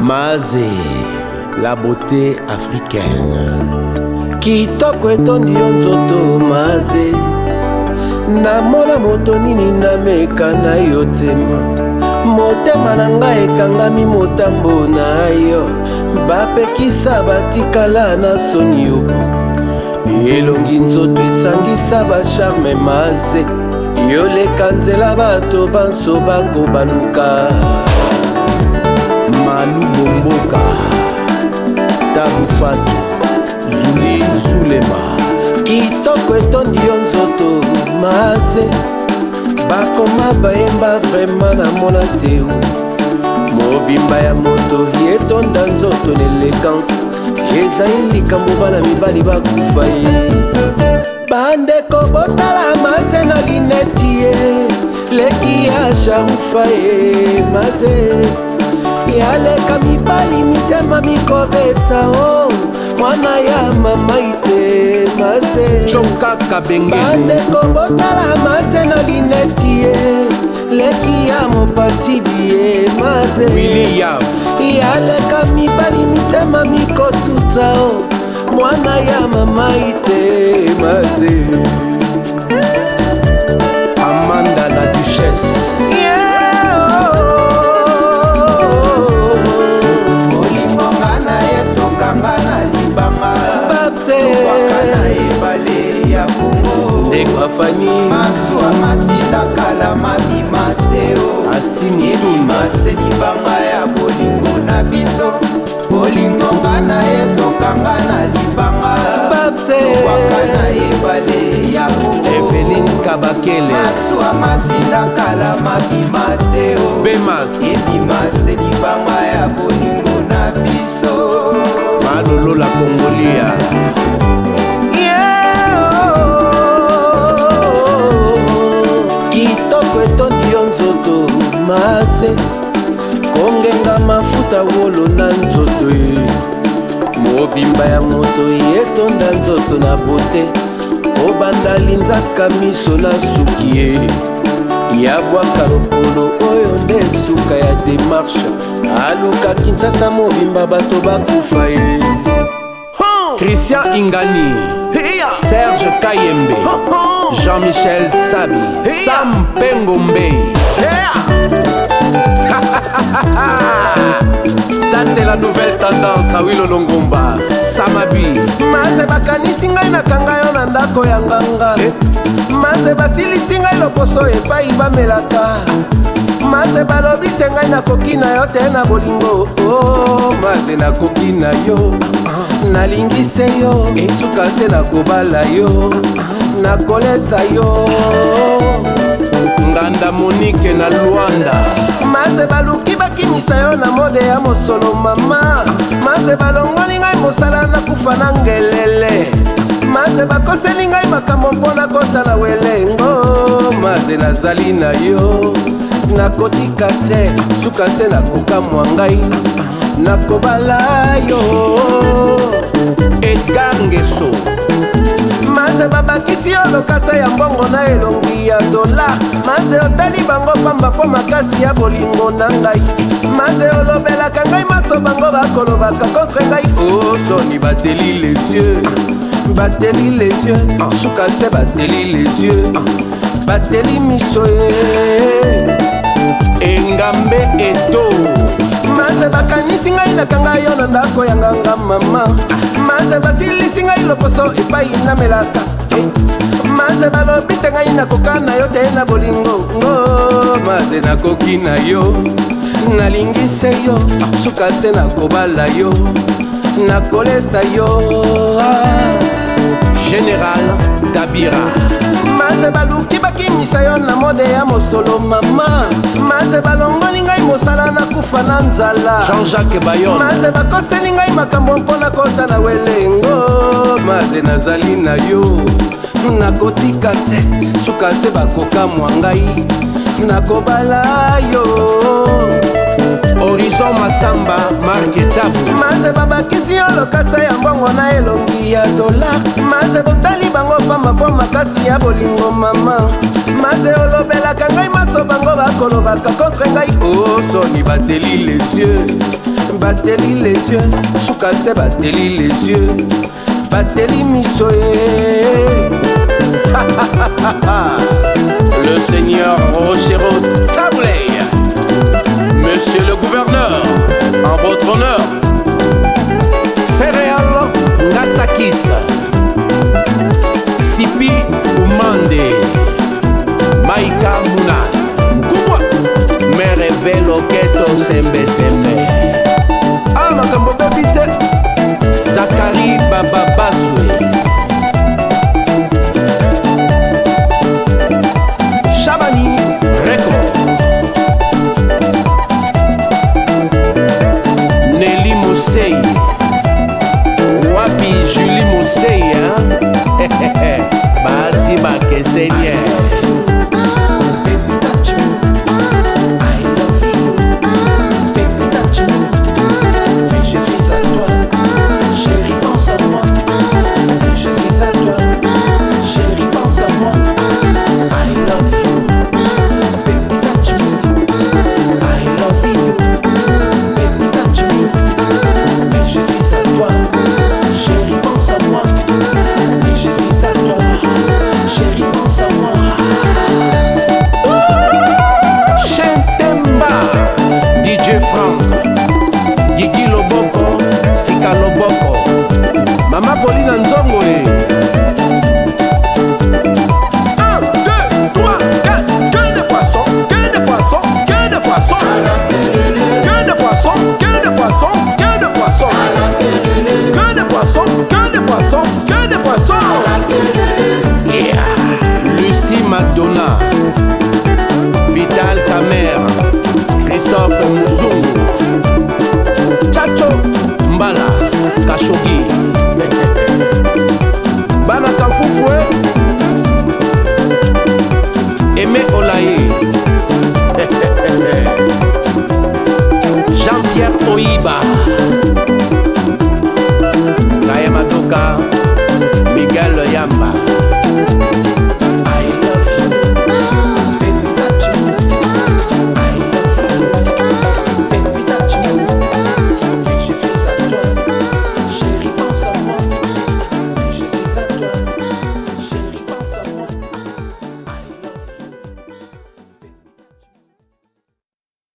maze la beauté africaine kitoko etondi yo nzoto maze namona moto nini nameka na yo tema motema na ngai ekangami motambo na yo bapekisa batikala na soni yo elongi nzoto esangisa basharme maze yoleka nzela bato banso bakobaluka malubomboka tabufatu zuli zulema kitoko etondi yo nzoto mase bakoma bayemba vraimen namona te mobimba ya moto etonda nzoto na elegance ezali likambo bana mibali bakufa ye bandeko botala maze na lineti ye leki ya sharufa ye maze yaleka mibali mitema mikobeta o mwana ya mamai te mazebandeko botala maze na lineti ye leki ya mopatili ye maze yaleka mibali mitema mikotuta o mwana ya mamai te maze amanda la duchesse ndekafani masuwa masita kala mabima teo asimibima se libanga ya bolingo na biso bolingo nga na yeto bakanga na libanga babsewaka na ebale ya evelin kabakele maswa mazinda kala mabima te o bemas ebima se libanga ya bolingo na biso malolola kongolia kitoko etondi yo nzoto mase kongenga mafuta wolo na nzoto ye mobimba ya moto etonda nzoto na bote obanda linzaka miso na suki ye ya bwaka lokolo oyo nde suka ya demarshe aluka kinshasa mobimba bato bakufa ye christian ingani serge kayembe jean-michel sabi sam mpengo mbei yeah! ça c'est la nouvelle tendance awi lolongomba samabi maze bakanisi ngai nakanga yo na ndako ya nganga eh? maze basilisi ngai loposo epai bamelaka maze balobi te ngai nakoki na yo te na bolingo o oh, maze nakoki na yo nalingise yo esuka eh? se nakobala yo ah, ah. nakolesa yo nganda monike na lwanda maze baluki bakimisa yo na mode ya mosolo mama maze balongoli ngai mosala nakufa na ngelele maze bakoseli ngai makambo mpo nakotala welengo maze nazali na yo nakotika te suka te nakokamwa ngai nakobala yo ekangeso bakisi yo lokasa ya mbongo na elongi ya dolar manze otali bango pamba mpo makasi ya bolingo na ngai manze olobelaka ngai maso bango bakolobaka kontre ngai osoni oh, bateli les yeux bateli les yeux suka se bateli les yeux bateli miso ye eh. engambe eto maze bakanisi ngai nakanga yo na ndako yanganga mama maze basilisi ngai lokoso epai namelaka maze balobi te ngai nakoka na yo te na bolingo ngo maze nakoki na yo nalingise yo suka se nakobala yo nakolesa yo général dabira maze baluki bakimisa yo na mode ya mosolo mama maze balongoli ngai mosala nakufa na nzala jean-jacques bayon maze bakoseli ngai makambo mpo na koza na welengo nde nazali na yo nakotika te suka te bakokamwa ngai nakobala yo horizon masamba marke tabu maze babakisi yo lokasa ya mbongo na elongi ya dolar maze botali bango pamba mpo makasi ya bolingo mama maze olobelaka ngai maso bango bakolobaka kontre ngai osoni oh, bateli les yeux bateli les yeux suka se bateli les yeux bateli miso ye le seigneur rochero tabley monsieur le gouverneur en votre honneur tě pojíbá